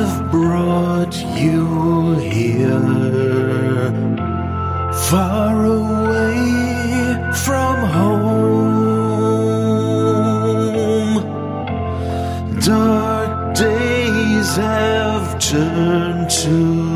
I've brought you here, far away from home. Dark days have turned to